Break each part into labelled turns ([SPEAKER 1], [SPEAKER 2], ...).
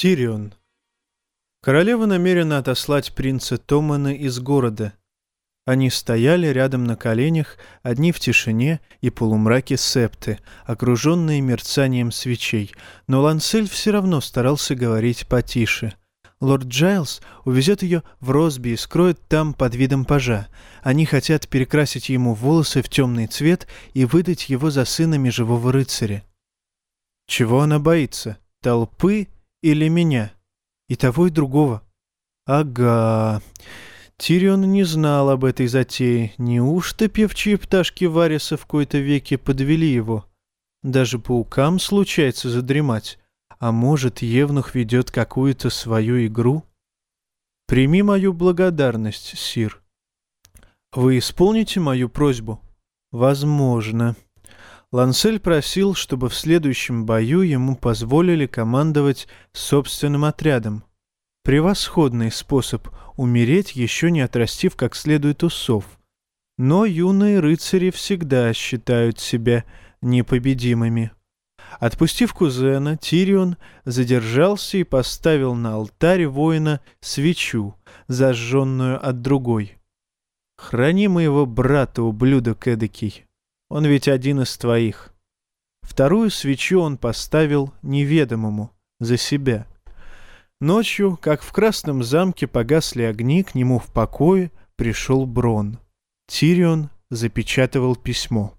[SPEAKER 1] Тирион. Королева намерена отослать принца Томана из города. Они стояли рядом на коленях, одни в тишине и полумраке септы, окруженные мерцанием свечей, но Лансель все равно старался говорить потише. Лорд Джайлз увезет ее в Росби и скроет там под видом пажа. Они хотят перекрасить ему волосы в темный цвет и выдать его за сына межевого рыцаря. Чего она боится? Толпы или меня? И того, и другого. Ага. Тирион не знал об этой затее. Неужто певчие пташки Вариса в кои-то веке подвели его? Даже паукам случается задремать. А может, Евнух ведет какую-то свою игру? Прими мою благодарность, Сир. Вы исполните мою просьбу? Возможно. Лансель просил, чтобы в следующем бою ему позволили командовать собственным отрядом. Превосходный способ умереть, еще не отрастив как следует усов. Но юные рыцари всегда считают себя непобедимыми. Отпустив кузена, Тирион задержался и поставил на алтарь воина свечу, зажженную от другой. «Храни моего брата, ублюдок эдакий!» Он ведь один из твоих. Вторую свечу он поставил неведомому, за себя. Ночью, как в красном замке погасли огни, к нему в покое пришел Брон. Тирион запечатывал письмо.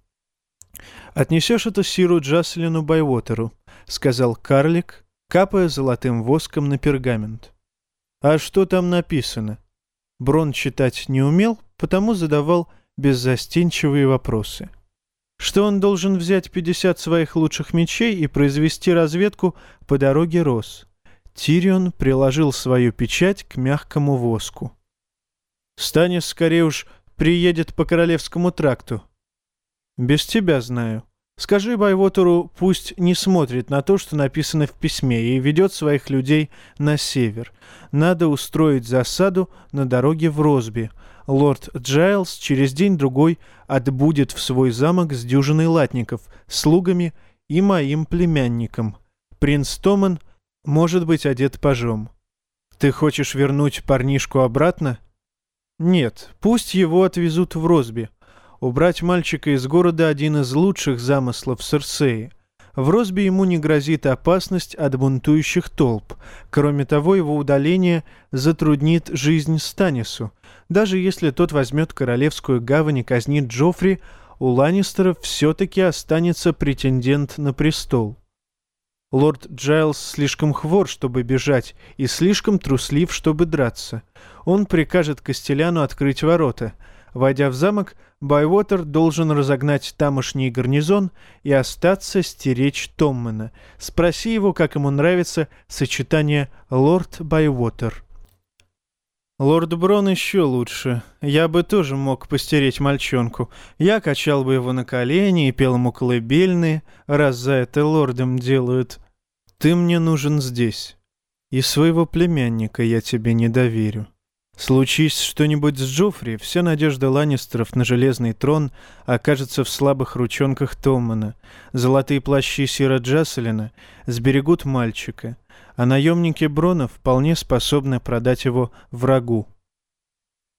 [SPEAKER 1] «Отнесешь это Сиру Джаслину Байвотеру», — сказал карлик, капая золотым воском на пергамент. «А что там написано?» Брон читать не умел, потому задавал беззастенчивые вопросы — что он должен взять 50 своих лучших мечей и произвести разведку по дороге Рос. Тирион приложил свою печать к мягкому воску. «Станис скорее уж приедет по Королевскому тракту». «Без тебя знаю. Скажи Байвотеру, пусть не смотрит на то, что написано в письме, и ведет своих людей на север. Надо устроить засаду на дороге в Росби, лорд Джайлз через день-другой отбудет в свой замок с дюжиной латников, слугами и моим племянником. Принц Томан может быть одет пажом. Ты хочешь вернуть парнишку обратно? Нет, пусть его отвезут в Росби. Убрать мальчика из города — один из лучших замыслов Серсеи — в Росби ему не грозит опасность от бунтующих толп. Кроме того, его удаление затруднит жизнь Станису. Даже если тот возьмет королевскую гавань и казнит Джоффри, у Ланнистеров все-таки останется претендент на престол. Лорд Джайлз слишком хвор, чтобы бежать, и слишком труслив, чтобы драться. Он прикажет Костеляну открыть ворота. Войдя в замок, Байвотер должен разогнать тамошний гарнизон и остаться стеречь Томмана. Спроси его, как ему нравится сочетание «Лорд Байвотер». Лорд Брон еще лучше. Я бы тоже мог постеречь мальчонку. Я качал бы его на колени и пел ему колыбельные, раз за это лордом делают. Ты мне нужен здесь. И своего племянника я тебе не доверю. Случись что-нибудь с Джоффри, вся надежда Ланнистеров на железный трон окажется в слабых ручонках Томмана. Золотые плащи Сира Джасселина сберегут мальчика, а наемники Брона вполне способны продать его врагу.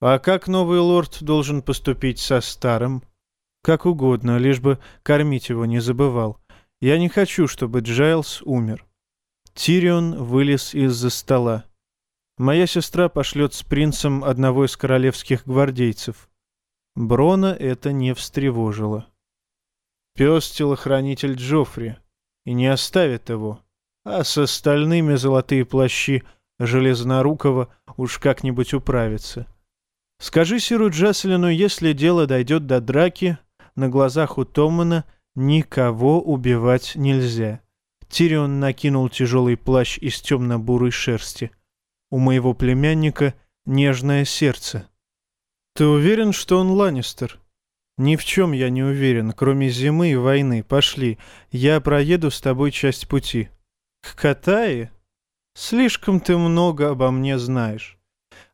[SPEAKER 1] А как новый лорд должен поступить со старым? Как угодно, лишь бы кормить его не забывал. Я не хочу, чтобы Джайлз умер. Тирион вылез из-за стола. Моя сестра пошлет с принцем одного из королевских гвардейцев. Брона это не встревожило. Пес — телохранитель Джоффри, и не оставит его, а с остальными золотые плащи Железнорукова уж как-нибудь управится. Скажи Сиру Джаслину, если дело дойдет до драки, на глазах у Томана никого убивать нельзя. Тирион накинул тяжелый плащ из темно-бурой шерсти — у моего племянника нежное сердце. Ты уверен, что он Ланнистер? Ни в чем я не уверен, кроме зимы и войны. Пошли, я проеду с тобой часть пути. К Катае? Слишком ты много обо мне знаешь.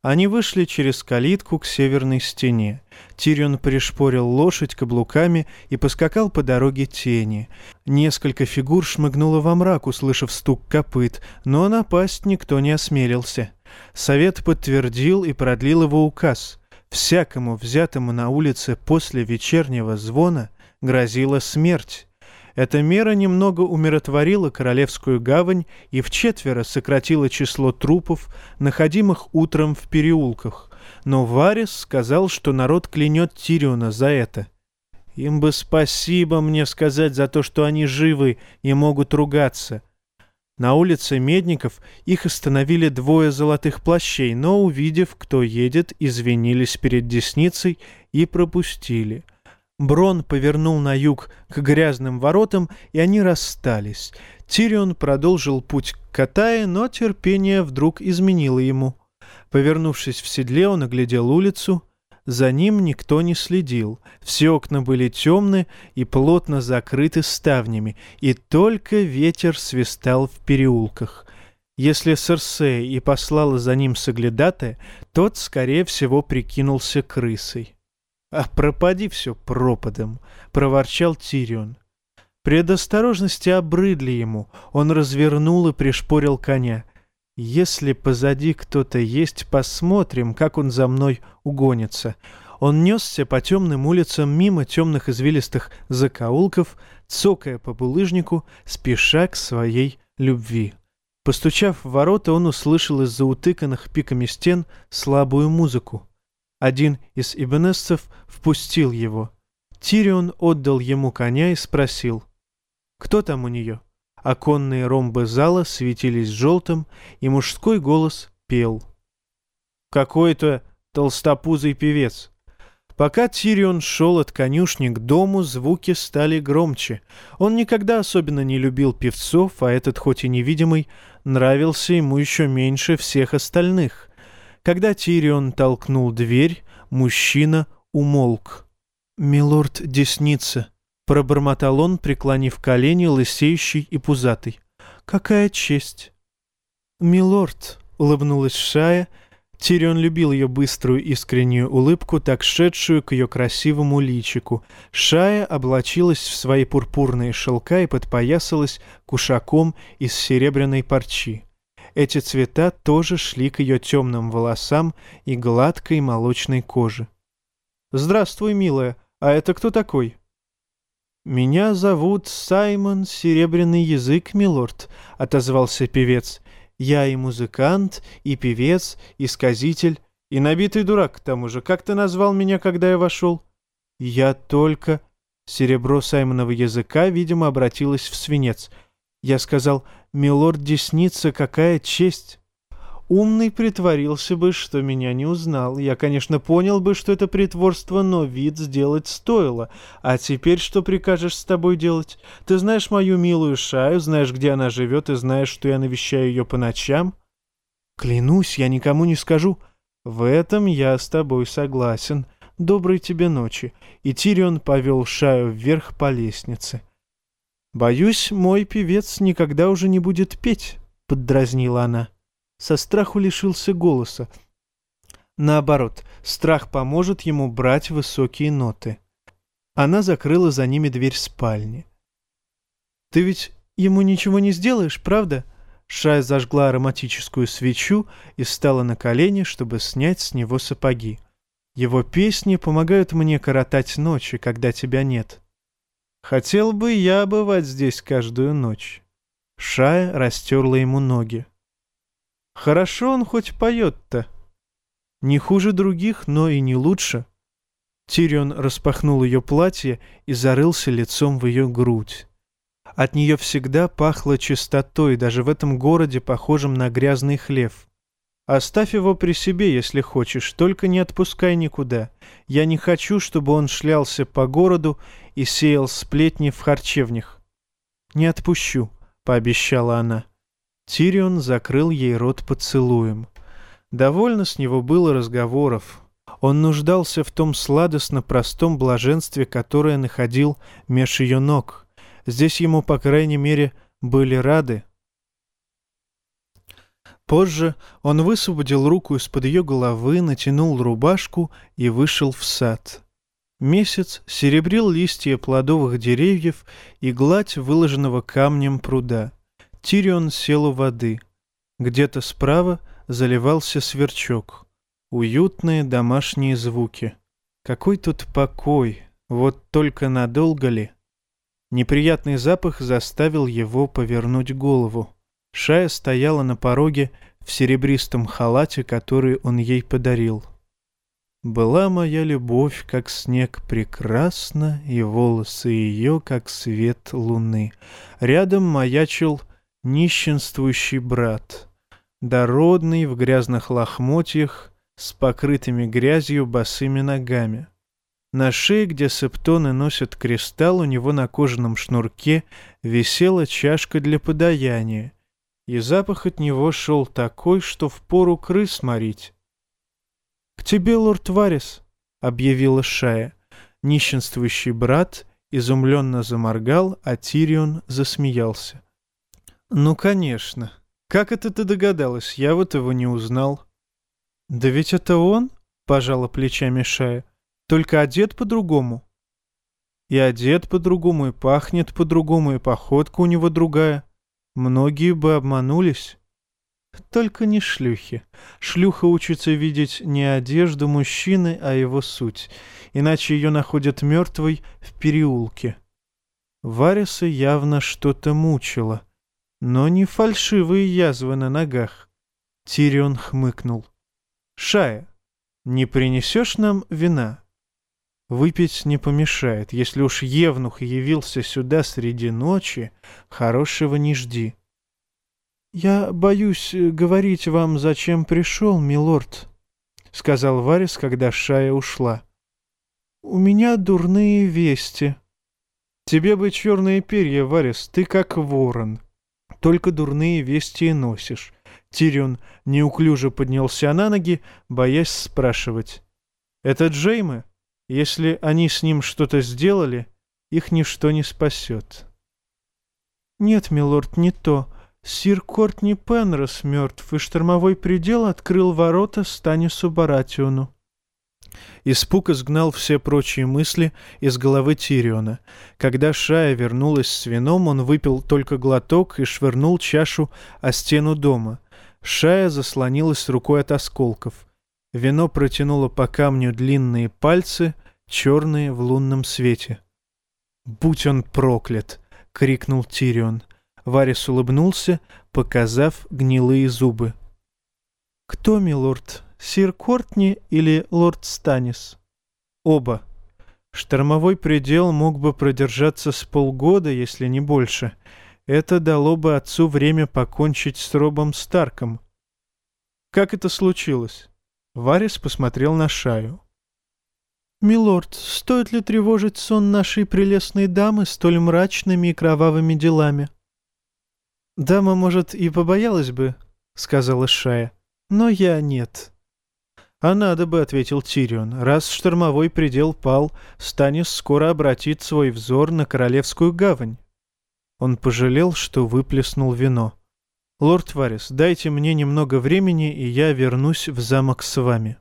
[SPEAKER 1] Они вышли через калитку к северной стене. Тирион пришпорил лошадь каблуками и поскакал по дороге тени. Несколько фигур шмыгнуло во мрак, услышав стук копыт, но напасть никто не осмелился. Совет подтвердил и продлил его указ. Всякому взятому на улице после вечернего звона грозила смерть. Эта мера немного умиротворила Королевскую гавань и вчетверо сократила число трупов, находимых утром в переулках. Но Варис сказал, что народ клянет Тириона за это. Им бы спасибо мне сказать за то, что они живы и могут ругаться. На улице Медников их остановили двое золотых плащей, но, увидев, кто едет, извинились перед десницей и пропустили — Брон повернул на юг к грязным воротам, и они расстались. Тирион продолжил путь к Катае, но терпение вдруг изменило ему. Повернувшись в седле, он оглядел улицу. За ним никто не следил. Все окна были темны и плотно закрыты ставнями, и только ветер свистал в переулках. Если Серсея и послала за ним соглядатая, тот, скорее всего, прикинулся крысой. «А пропади все пропадом», — проворчал Тирион. Предосторожности обрыдли ему, он развернул и пришпорил коня. «Если позади кто-то есть, посмотрим, как он за мной угонится». Он несся по темным улицам мимо темных извилистых закоулков, цокая по булыжнику, спеша к своей любви. Постучав в ворота, он услышал из-за утыканных пиками стен слабую музыку. Один из ибнесцев впустил его. Тирион отдал ему коня и спросил, «Кто там у нее?» Оконные ромбы зала светились желтым, и мужской голос пел. «Какой-то толстопузый певец». Пока Тирион шел от конюшни к дому, звуки стали громче. Он никогда особенно не любил певцов, а этот, хоть и невидимый, нравился ему еще меньше всех остальных. Когда Тирион толкнул дверь, мужчина умолк. «Милорд Десница», — пробормотал он, преклонив колени, лысеющий и пузатый. «Какая честь!» «Милорд», — улыбнулась Шая, Тирион любил ее быструю искреннюю улыбку, так шедшую к ее красивому личику. Шая облачилась в свои пурпурные шелка и подпоясалась кушаком из серебряной парчи. Эти цвета тоже шли к ее темным волосам и гладкой молочной коже. «Здравствуй, милая. А это кто такой?» «Меня зовут Саймон Серебряный Язык, милорд», — отозвался певец. «Я и музыкант, и певец, и сказитель, и набитый дурак к тому же. Как ты назвал меня, когда я вошел?» «Я только...» Серебро Саймонова языка, видимо, обратилось в свинец — я сказал, «Милорд Десница, какая честь!» Умный притворился бы, что меня не узнал. Я, конечно, понял бы, что это притворство, но вид сделать стоило. А теперь что прикажешь с тобой делать? Ты знаешь мою милую Шаю, знаешь, где она живет, и знаешь, что я навещаю ее по ночам? Клянусь, я никому не скажу. В этом я с тобой согласен. Доброй тебе ночи. И Тирион повел Шаю вверх по лестнице. «Боюсь, мой певец никогда уже не будет петь», — поддразнила она. Со страху лишился голоса. Наоборот, страх поможет ему брать высокие ноты. Она закрыла за ними дверь спальни. «Ты ведь ему ничего не сделаешь, правда?» Шая зажгла ароматическую свечу и встала на колени, чтобы снять с него сапоги. «Его песни помогают мне коротать ночи, когда тебя нет». Хотел бы я бывать здесь каждую ночь. Шая растерла ему ноги. Хорошо он хоть поет-то. Не хуже других, но и не лучше. Тирион распахнул ее платье и зарылся лицом в ее грудь. От нее всегда пахло чистотой, даже в этом городе, похожем на грязный хлев. Оставь его при себе, если хочешь, только не отпускай никуда. Я не хочу, чтобы он шлялся по городу и сеял сплетни в харчевнях. «Не отпущу», — пообещала она. Тирион закрыл ей рот поцелуем. Довольно с него было разговоров. Он нуждался в том сладостно простом блаженстве, которое находил меж ее ног. Здесь ему, по крайней мере, были рады. Позже он высвободил руку из-под ее головы, натянул рубашку и вышел в сад. Месяц серебрил листья плодовых деревьев и гладь выложенного камнем пруда. Тирион сел у воды. Где-то справа заливался сверчок. Уютные домашние звуки. Какой тут покой, вот только надолго ли? Неприятный запах заставил его повернуть голову. Шая стояла на пороге в серебристом халате, который он ей подарил. Была моя любовь, как снег, прекрасна, и волосы ее, как свет луны. Рядом маячил нищенствующий брат, дородный в грязных лохмотьях, с покрытыми грязью босыми ногами. На шее, где септоны носят кристалл, у него на кожаном шнурке висела чашка для подаяния, и запах от него шел такой, что впору крыс морить. «К тебе, лорд Варис», — объявила Шая. Нищенствующий брат изумленно заморгал, а Тирион засмеялся. «Ну, конечно. Как это ты догадалась? Я вот его не узнал». «Да ведь это он?» — пожала плечами Шая. «Только одет по-другому». «И одет по-другому, и пахнет по-другому, и походка у него другая». Многие бы обманулись. Только не шлюхи. Шлюха учится видеть не одежду мужчины, а его суть. Иначе ее находят мертвой в переулке. Вариса явно что-то мучило. Но не фальшивые язвы на ногах. Тирион хмыкнул. «Шая, не принесешь нам вина?» Выпить не помешает. Если уж Евнух явился сюда среди ночи, хорошего не жди. — Я боюсь э, говорить вам, зачем пришел, милорд, — сказал Варис, когда Шая ушла. — У меня дурные вести. — Тебе бы черные перья, Варис, ты как ворон. Только дурные вести и носишь. Тирион неуклюже поднялся на ноги, боясь спрашивать. — Это Джеймы? — если они с ним что-то сделали, их ничто не спасет. Нет, милорд, не то. Сир Кортни Пенрос мертв, и штормовой предел открыл ворота Станису Баратиону. Испуг изгнал все прочие мысли из головы Тириона. Когда Шая вернулась с вином, он выпил только глоток и швырнул чашу о стену дома. Шая заслонилась рукой от осколков. Вино протянуло по камню длинные пальцы, черные в лунном свете. «Будь он проклят!» — крикнул Тирион. Варис улыбнулся, показав гнилые зубы. «Кто, милорд, сир Кортни или лорд Станис?» «Оба. Штормовой предел мог бы продержаться с полгода, если не больше. Это дало бы отцу время покончить с Робом Старком». «Как это случилось?» Варис посмотрел на Шаю. «Милорд, стоит ли тревожить сон нашей прелестной дамы столь мрачными и кровавыми делами?» «Дама, может, и побоялась бы», — сказала Шая, — «но я нет». «А надо бы», — ответил Тирион, — «раз штормовой предел пал, Станис скоро обратит свой взор на Королевскую гавань». Он пожалел, что выплеснул вино. «Лорд Варис, дайте мне немного времени, и я вернусь в замок с вами».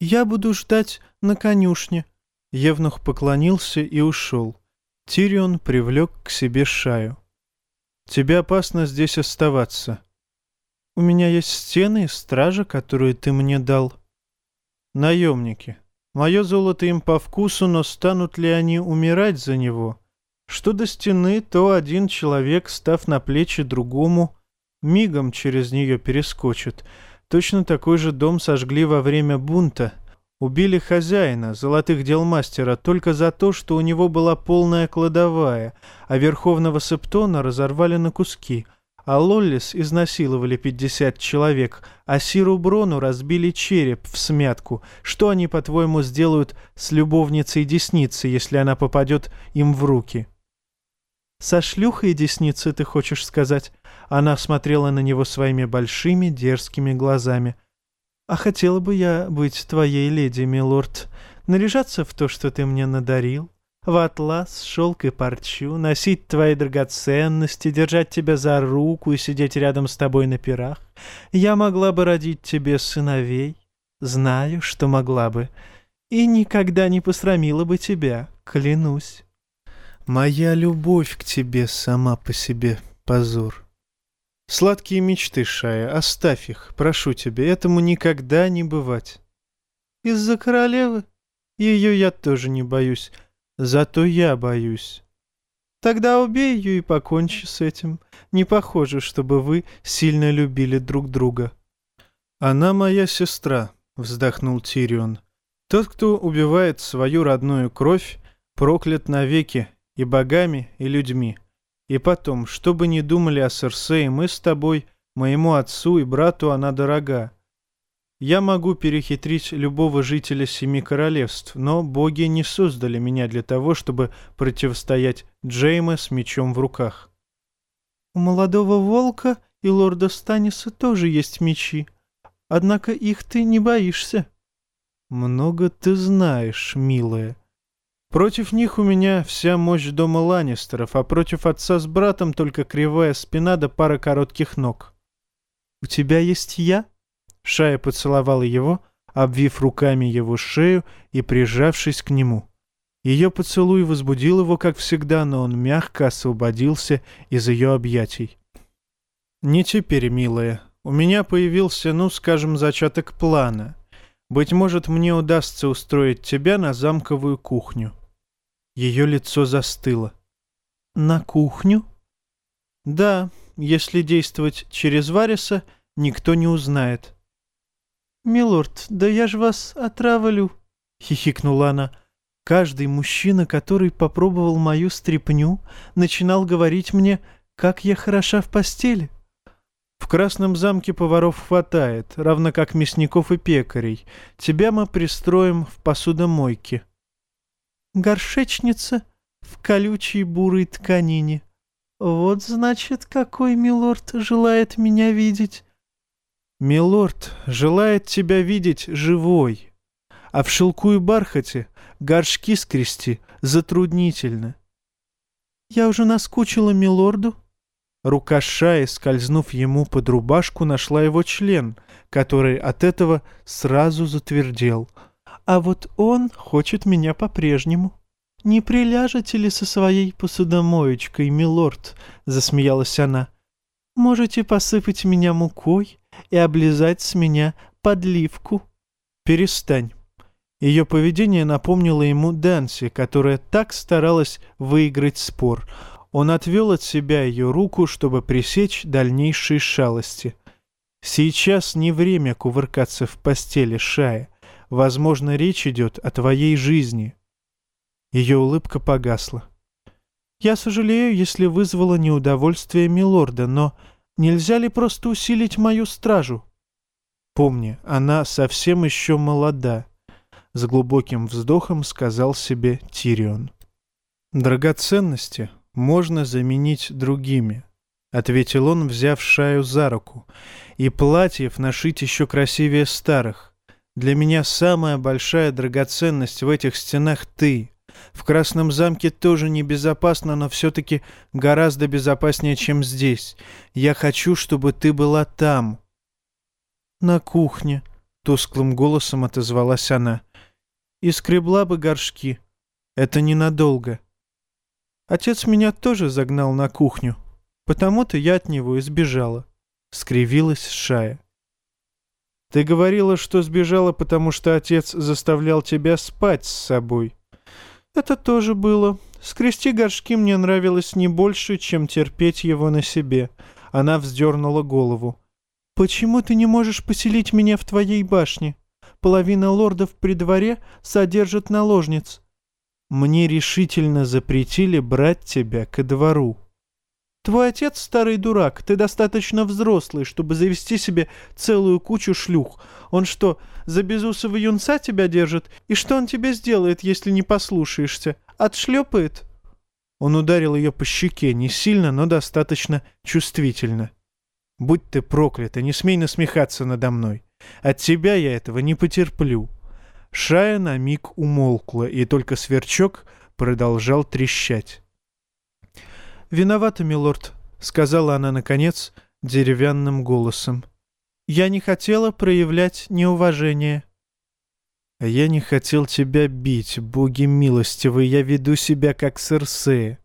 [SPEAKER 1] «Я буду ждать на конюшне». Евнух поклонился и ушел. Тирион привлек к себе Шаю. «Тебе опасно здесь оставаться. У меня есть стены и стража, которую ты мне дал». «Наемники. Мое золото им по вкусу, но станут ли они умирать за него?» Что до стены, то один человек, став на плечи другому, мигом через нее перескочит. Точно такой же дом сожгли во время бунта. Убили хозяина, золотых дел мастера, только за то, что у него была полная кладовая, а верховного септона разорвали на куски, а Лоллис изнасиловали пятьдесят человек, а Сиру Брону разбили череп в смятку. Что они, по-твоему, сделают с любовницей десницы, если она попадет им в руки?» «Со шлюхой десницы, ты хочешь сказать?» Она смотрела на него своими большими дерзкими глазами. «А хотела бы я быть твоей леди, милорд, наряжаться в то, что ты мне надарил, в атлас, шелк и парчу, носить твои драгоценности, держать тебя за руку и сидеть рядом с тобой на пирах. Я могла бы родить тебе сыновей, знаю, что могла бы, и никогда не посрамила бы тебя, клянусь. Моя любовь к тебе сама по себе позор. Сладкие мечты, Шая, оставь их, прошу тебя, этому никогда не бывать. Из-за королевы? Ее я тоже не боюсь, зато я боюсь. Тогда убей ее и покончи с этим. Не похоже, чтобы вы сильно любили друг друга. Она моя сестра, вздохнул Тирион. Тот, кто убивает свою родную кровь, проклят навеки и богами, и людьми. И потом, что бы ни думали о Серсее, мы с тобой, моему отцу и брату она дорога. Я могу перехитрить любого жителя Семи Королевств, но боги не создали меня для того, чтобы противостоять Джейма с мечом в руках. У молодого волка и лорда Станиса тоже есть мечи, однако их ты не боишься. Много ты знаешь, милая. Против них у меня вся мощь дома Ланнистеров, а против отца с братом только кривая спина да пара коротких ног. У тебя есть я? Шая поцеловала его, обвив руками его шею и прижавшись к нему. Ее поцелуй возбудил его, как всегда, но он мягко освободился из ее объятий. «Не теперь, милая. У меня появился, ну, скажем, зачаток плана. Быть может, мне удастся устроить тебя на замковую кухню». Ее лицо застыло. «На кухню?» «Да, если действовать через Вариса, никто не узнает». «Милорд, да я ж вас отравлю!» — хихикнула она. «Каждый мужчина, который попробовал мою стряпню, начинал говорить мне, как я хороша в постели». «В Красном замке поваров хватает, равно как мясников и пекарей. Тебя мы пристроим в посудомойке». «Горшечница в колючей бурой тканине. Вот, значит, какой милорд желает меня видеть». «Милорд желает тебя видеть живой, а в шелку и бархате горшки скрести затруднительно». «Я уже наскучила милорду». Рука Шаи, скользнув ему под рубашку, нашла его член, который от этого сразу затвердел. «А вот он хочет меня по-прежнему». «Не приляжете ли со своей посудомоечкой, милорд?» — засмеялась она. «Можете посыпать меня мукой и облизать с меня подливку. Перестань. Ее поведение напомнило ему Дэнси, которая так старалась выиграть спор. Он отвел от себя ее руку, чтобы пресечь дальнейшие шалости. «Сейчас не время кувыркаться в постели, Шая. Возможно, речь идет о твоей жизни». Ее улыбка погасла. «Я сожалею, если вызвала неудовольствие милорда, но Нельзя ли просто усилить мою стражу? Помни, она совсем еще молода, — с глубоким вздохом сказал себе Тирион. Драгоценности можно заменить другими, — ответил он, взяв Шаю за руку, — и платьев нашить еще красивее старых. Для меня самая большая драгоценность в этих стенах — ты. В Красном замке тоже небезопасно, но все-таки гораздо безопаснее, чем здесь. Я хочу, чтобы ты была там». «На кухне», — тусклым голосом отозвалась она. «И скребла бы горшки. Это ненадолго». Отец меня тоже загнал на кухню, потому-то я от него и сбежала. Скривилась Шая. «Ты говорила, что сбежала, потому что отец заставлял тебя спать с собой», это тоже было. Скрести горшки мне нравилось не больше, чем терпеть его на себе. Она вздернула голову. «Почему ты не можешь поселить меня в твоей башне? Половина лордов при дворе содержит наложниц». «Мне решительно запретили брать тебя ко двору». «Твой отец старый дурак, ты достаточно взрослый, чтобы завести себе целую кучу шлюх. Он что, за безусого юнца тебя держит? И что он тебе сделает, если не послушаешься? Отшлепает?» Он ударил ее по щеке, не сильно, но достаточно чувствительно. «Будь ты проклята, не смей насмехаться надо мной. От тебя я этого не потерплю». Шая на миг умолкла, и только сверчок продолжал трещать. «Виновата, милорд», — сказала она, наконец, деревянным голосом. «Я не хотела проявлять неуважение». «А я не хотел тебя бить, боги милостивые, я веду себя как Серсея.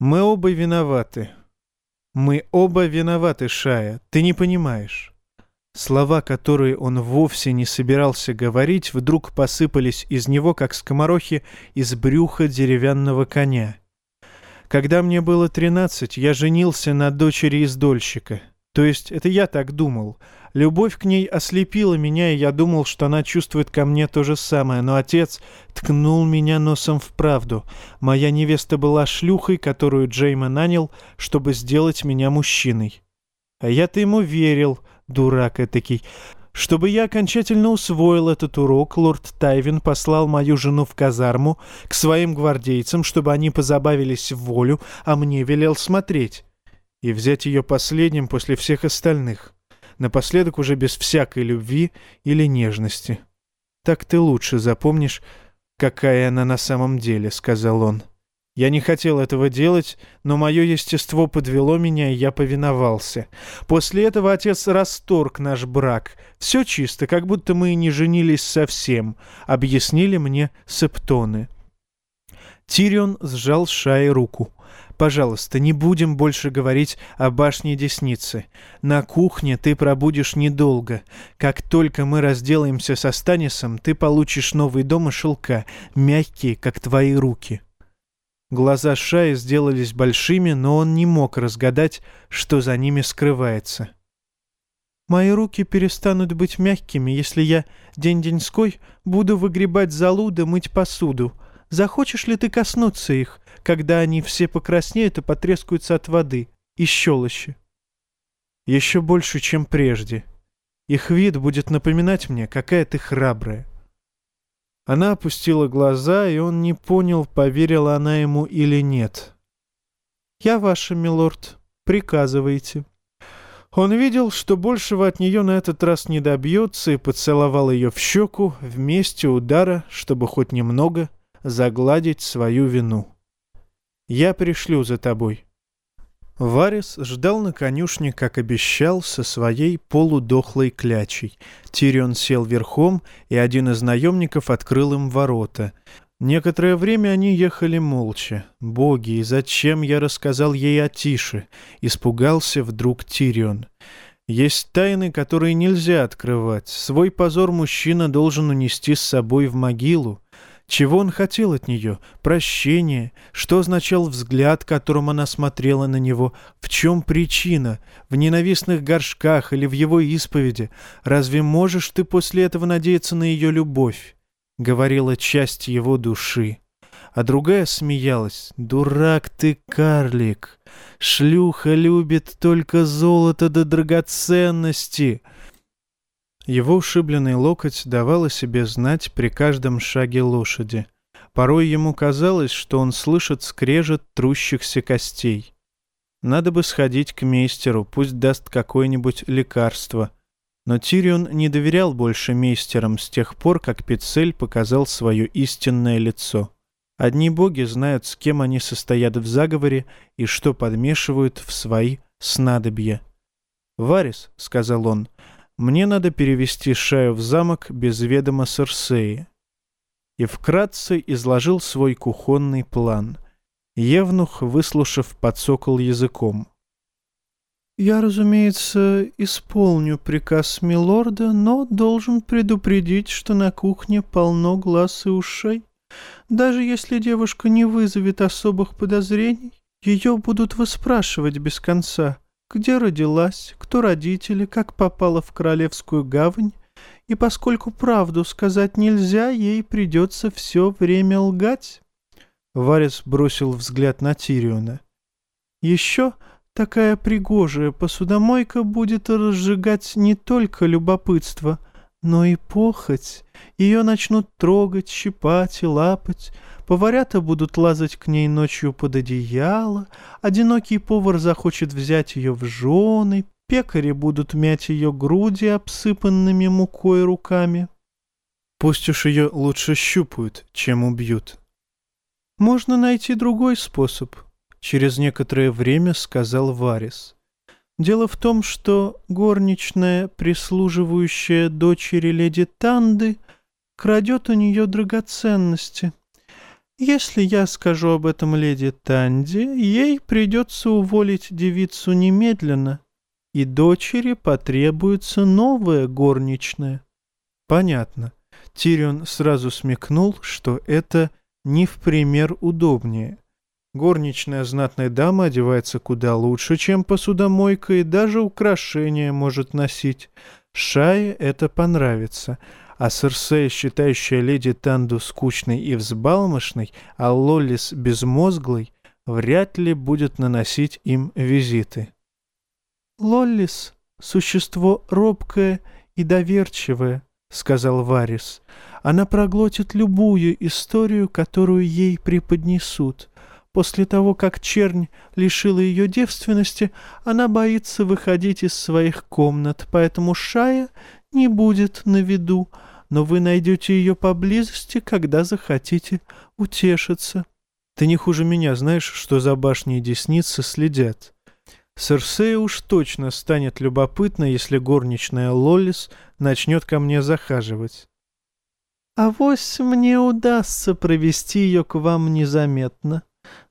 [SPEAKER 1] Мы оба виноваты. Мы оба виноваты, Шая, ты не понимаешь». Слова, которые он вовсе не собирался говорить, вдруг посыпались из него, как скоморохи из брюха деревянного коня. Когда мне было тринадцать, я женился на дочери издольщика. То есть это я так думал. Любовь к ней ослепила меня, и я думал, что она чувствует ко мне то же самое. Но отец ткнул меня носом в правду. Моя невеста была шлюхой, которую Джейма нанял, чтобы сделать меня мужчиной. А я-то ему верил — дурак этакий. Чтобы я окончательно усвоил этот урок, лорд Тайвин послал мою жену в казарму к своим гвардейцам, чтобы они позабавились в волю, а мне велел смотреть. И взять ее последним после всех остальных. Напоследок уже без всякой любви или нежности. «Так ты лучше запомнишь, какая она на самом деле», — сказал он. Я не хотел этого делать, но мое естество подвело меня, и я повиновался. После этого отец расторг наш брак. Все чисто, как будто мы и не женились совсем, объяснили мне септоны. Тирион сжал Шае руку. «Пожалуйста, не будем больше говорить о башне Десницы. На кухне ты пробудешь недолго. Как только мы разделаемся со Станисом, ты получишь новый дом и шелка, мягкие, как твои руки». Глаза Шая сделались большими, но он не мог разгадать, что за ними скрывается. «Мои руки перестанут быть мягкими, если я день-деньской буду выгребать залу да мыть посуду. Захочешь ли ты коснуться их, когда они все покраснеют и потрескаются от воды и щелочи?» «Еще больше, чем прежде. Их вид будет напоминать мне, какая ты храбрая». Она опустила глаза, и он не понял, поверила она ему или нет. «Я ваша, милорд. Приказывайте». Он видел, что большего от нее на этот раз не добьется, и поцеловал ее в щеку вместе удара, чтобы хоть немного загладить свою вину. «Я пришлю за тобой». Варис ждал на конюшне, как обещал, со своей полудохлой клячей. Тирион сел верхом, и один из наемников открыл им ворота. Некоторое время они ехали молча. «Боги, и зачем я рассказал ей о Тише?» — испугался вдруг Тирион. «Есть тайны, которые нельзя открывать. Свой позор мужчина должен унести с собой в могилу. Чего он хотел от нее? Прощение? Что означал взгляд, которым она смотрела на него? В чем причина? В ненавистных горшках или в его исповеди? Разве можешь ты после этого надеяться на ее любовь? Говорила часть его души. А другая смеялась. «Дурак ты, карлик! Шлюха любит только золото да драгоценности!» Его ушибленный локоть давал о себе знать при каждом шаге лошади. Порой ему казалось, что он слышит скрежет трущихся костей. Надо бы сходить к мейстеру, пусть даст какое-нибудь лекарство. Но Тирион не доверял больше мейстерам с тех пор, как Пицель показал свое истинное лицо. Одни боги знают, с кем они состоят в заговоре и что подмешивают в свои снадобья. «Варис», — сказал он, — мне надо перевести Шаю в замок без ведома Серсеи. И вкратце изложил свой кухонный план. Евнух, выслушав, подсокол языком. «Я, разумеется, исполню приказ милорда, но должен предупредить, что на кухне полно глаз и ушей. Даже если девушка не вызовет особых подозрений, ее будут выспрашивать без конца» где родилась, кто родители, как попала в Королевскую гавань, и поскольку правду сказать нельзя, ей придется все время лгать. Варис бросил взгляд на Тириона. Еще такая пригожая посудомойка будет разжигать не только любопытство, но и похоть. Ее начнут трогать, щипать и лапать, Поварята будут лазать к ней ночью под одеяло, одинокий повар захочет взять ее в жены, пекари будут мять ее груди обсыпанными мукой руками. Пусть уж ее лучше щупают, чем убьют. Можно найти другой способ, через некоторое время сказал Варис. Дело в том, что горничная, прислуживающая дочери леди Танды, крадет у нее драгоценности. Если я скажу об этом леди Танде, ей придется уволить девицу немедленно, и дочери потребуется новая горничная. Понятно. Тирион сразу смекнул, что это не в пример удобнее. Горничная знатная дама одевается куда лучше, чем посудомойка, и даже украшения может носить. Шае это понравится. А Серсея, считающая леди Танду скучной и взбалмошной, а Лоллис безмозглой, вряд ли будет наносить им визиты. «Лоллис — существо робкое и доверчивое», — сказал Варис. «Она проглотит любую историю, которую ей преподнесут». После того, как чернь лишила ее девственности, она боится выходить из своих комнат, поэтому Шая не будет на виду, но вы найдете ее поблизости, когда захотите утешиться. Ты не хуже меня знаешь, что за башней десницы следят. Серсея уж точно станет любопытно, если горничная Лоллис начнет ко мне захаживать. А вось мне удастся провести ее к вам незаметно.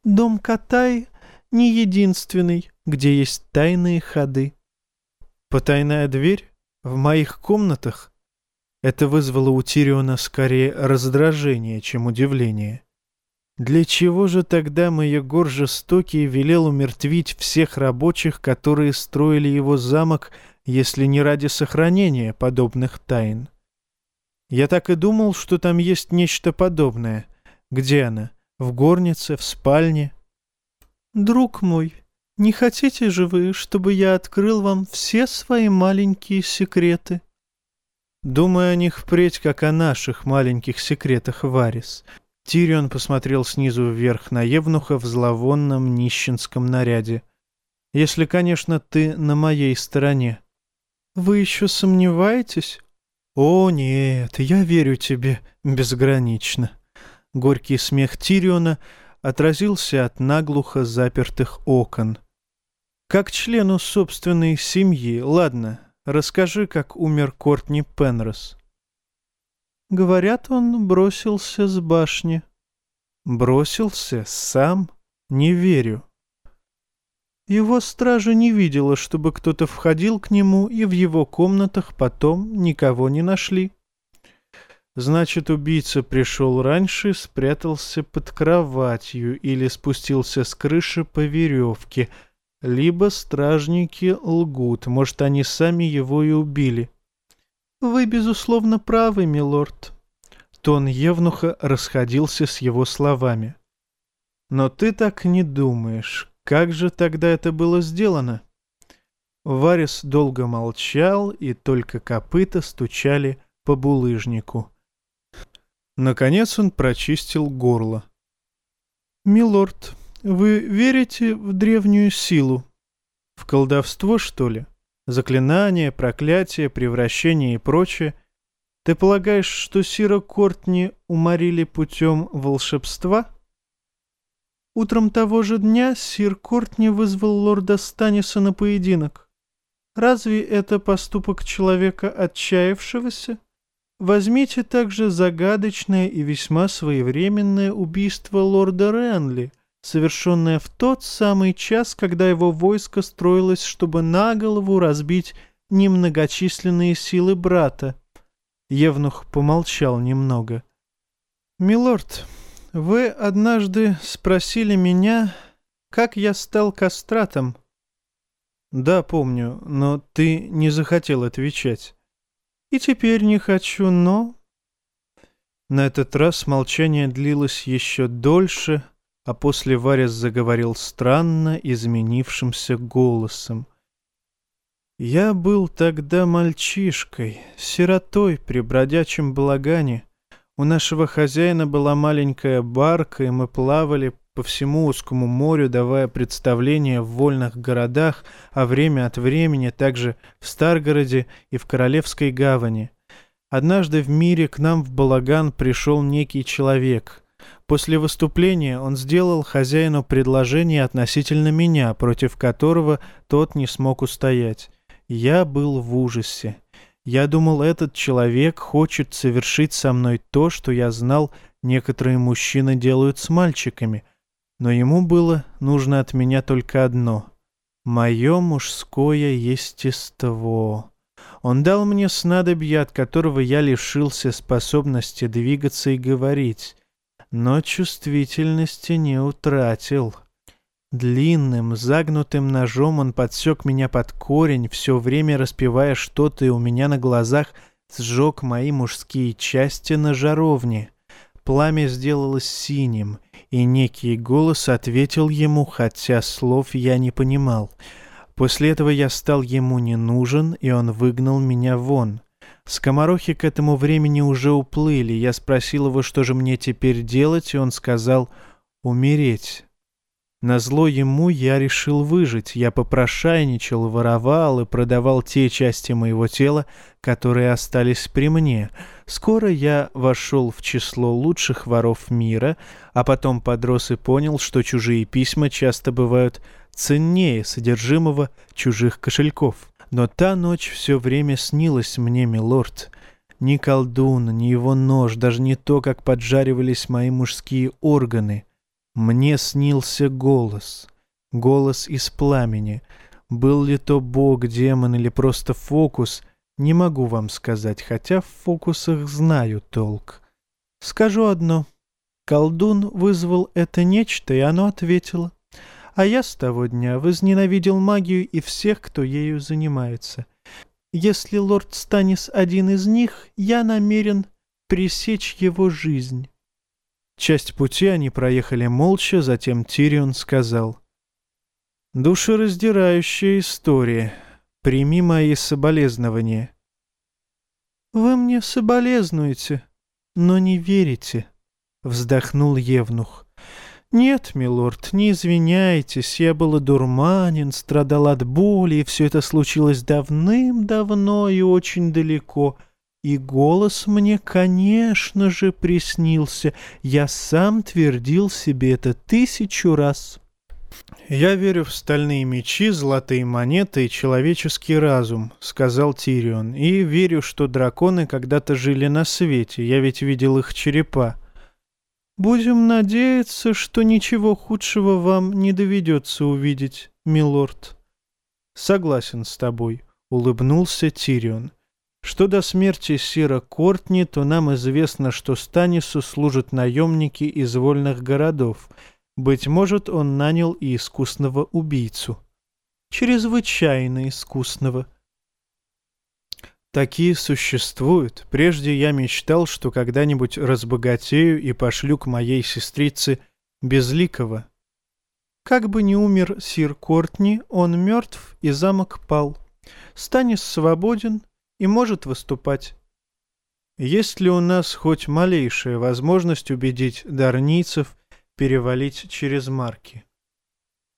[SPEAKER 1] Дом Катай не единственный, где есть тайные ходы. Потайная дверь в моих комнатах? Это вызвало у Тириона скорее раздражение, чем удивление. Для чего же тогда Маегор жестокий велел умертвить всех рабочих, которые строили его замок, если не ради сохранения подобных тайн? Я так и думал, что там есть нечто подобное. Где она? В горнице, в спальне. Друг мой, не хотите же вы, чтобы я открыл вам все свои маленькие секреты? Думаю о них впредь, как о наших маленьких секретах, Варис. Тирион посмотрел снизу вверх на Евнуха в зловонном нищенском наряде. Если, конечно, ты на моей стороне. Вы еще сомневаетесь? О, нет, я верю тебе безгранично. Горький смех Тириона отразился от наглухо запертых окон. «Как члену собственной семьи, ладно, расскажи, как умер Кортни Пенрос». Говорят, он бросился с башни. Бросился сам? Не верю. Его стража не видела, чтобы кто-то входил к нему, и в его комнатах потом никого не нашли. Значит, убийца пришел раньше, спрятался под кроватью или спустился с крыши по веревке. Либо стражники лгут, может, они сами его и убили. Вы, безусловно, правы, милорд. Тон Евнуха расходился с его словами. Но ты так не думаешь. Как же тогда это было сделано? Варис долго молчал, и только копыта стучали по булыжнику. Наконец он прочистил горло. «Милорд, вы верите в древнюю силу? В колдовство, что ли? Заклинания, проклятия, превращения и прочее? Ты полагаешь, что Сира Кортни уморили путем волшебства?» Утром того же дня сир Кортни вызвал лорда Станиса на поединок. Разве это поступок человека отчаявшегося? Возьмите также загадочное и весьма своевременное убийство лорда Ренли, совершенное в тот самый час, когда его войско строилось, чтобы на голову разбить немногочисленные силы брата. Евнух помолчал немного. «Милорд, вы однажды спросили меня, как я стал кастратом?» «Да, помню, но ты не захотел отвечать». И теперь не хочу, но...» На этот раз молчание длилось еще дольше, а после Варис заговорил странно изменившимся голосом. «Я был тогда мальчишкой, сиротой при бродячем балагане. У нашего хозяина была маленькая барка, и мы плавали по всему узкому морю, давая представления в вольных городах, а время от времени также в Старгороде и в Королевской гавани. Однажды в мире к нам в балаган пришел некий человек. После выступления он сделал хозяину предложение относительно меня, против которого тот не смог устоять. Я был в ужасе. Я думал, этот человек хочет совершить со мной то, что я знал, некоторые мужчины делают с мальчиками. Но ему было нужно от меня только одно — мое мужское естество. Он дал мне снадобье, от которого я лишился способности двигаться и говорить, но чувствительности не утратил. Длинным, загнутым ножом он подсек меня под корень, все время распевая что-то, и у меня на глазах сжег мои мужские части на жаровне. Пламя сделалось синим, и некий голос ответил ему, хотя слов я не понимал — После этого я стал ему не нужен, и он выгнал меня вон. Скоморохи к этому времени уже уплыли. Я спросил его, что же мне теперь делать, и он сказал «умереть». Назло ему я решил выжить. Я попрошайничал, воровал и продавал те части моего тела, которые остались при мне. Скоро я вошел в число лучших воров мира, а потом подрос и понял, что чужие письма часто бывают ценнее содержимого чужих кошельков. Но та ночь все время снилась мне, милорд. Ни колдун, ни его нож, даже не то, как поджаривались мои мужские органы. Мне снился голос. Голос из пламени. Был ли то бог, демон или просто фокус, не могу вам сказать, хотя в фокусах знаю толк. Скажу одно. Колдун вызвал это нечто, и оно ответило — а я с того дня возненавидел магию и всех, кто ею занимается. Если лорд Станис один из них, я намерен пресечь его жизнь». Часть пути они проехали молча, затем Тирион сказал. «Душераздирающая история. Прими мои соболезнования». «Вы мне соболезнуете, но не верите», — вздохнул Евнух. «Нет, милорд, не извиняйтесь, я был дурманен, страдал от боли, и все это случилось давным-давно и очень далеко. И голос мне, конечно же, приснился. Я сам твердил себе это тысячу раз». «Я верю в стальные мечи, золотые монеты и человеческий разум», — сказал Тирион, — «и верю, что драконы когда-то жили на свете, я ведь видел их черепа». «Будем надеяться, что ничего худшего вам не доведется увидеть, милорд». «Согласен с тобой», — улыбнулся Тирион. «Что до смерти Сира Кортни, то нам известно, что Станису служат наемники из вольных городов. Быть может, он нанял и искусного убийцу». «Чрезвычайно искусного», Такие существуют. Прежде я мечтал, что когда-нибудь разбогатею и пошлю к моей сестрице Безликого. Как бы ни умер сир Кортни, он мертв, и замок пал. Станис свободен и может выступать. Есть ли у нас хоть малейшая возможность убедить дарницев перевалить через марки?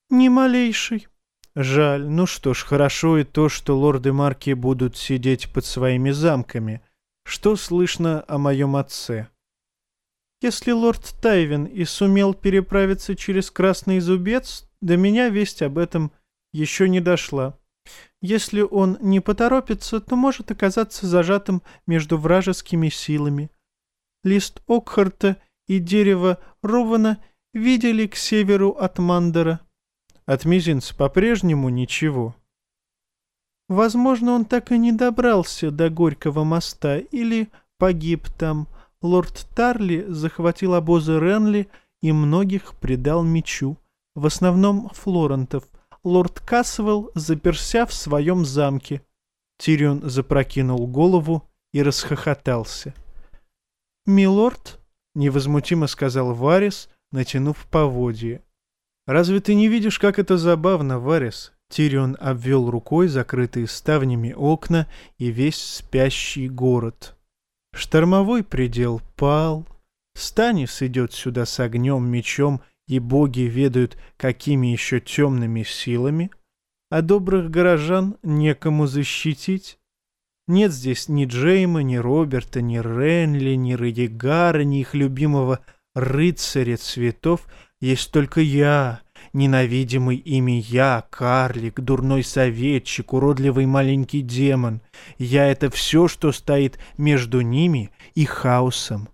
[SPEAKER 1] Ни малейшей. Жаль, ну что ж, хорошо и то, что лорды Марки будут сидеть под своими замками. Что слышно о моем отце? Если лорд Тайвин и сумел переправиться через Красный Зубец, до меня весть об этом еще не дошла. Если он не поторопится, то может оказаться зажатым между вражескими силами. Лист Окхарта и дерево Рована видели к северу от Мандера. От мизинца по-прежнему ничего. Возможно, он так и не добрался до Горького моста или погиб там. Лорд Тарли захватил обозы Ренли и многих предал мечу. В основном флорентов. Лорд Касвелл заперся в своем замке. Тирион запрокинул голову и расхохотался. «Милорд», — невозмутимо сказал Варис, натянув поводье, «Разве ты не видишь, как это забавно, Варис?» Тирион обвел рукой закрытые ставнями окна и весь спящий город. Штормовой предел пал. Станис идет сюда с огнем, мечом, и боги ведают, какими еще темными силами, а добрых горожан некому защитить. Нет здесь ни Джейма, ни Роберта, ни Ренли, ни Радигара, ни их любимого рыцаря цветов, есть только я, ненавидимый ими я, карлик, дурной советчик, уродливый маленький демон. Я — это все, что стоит между ними и хаосом.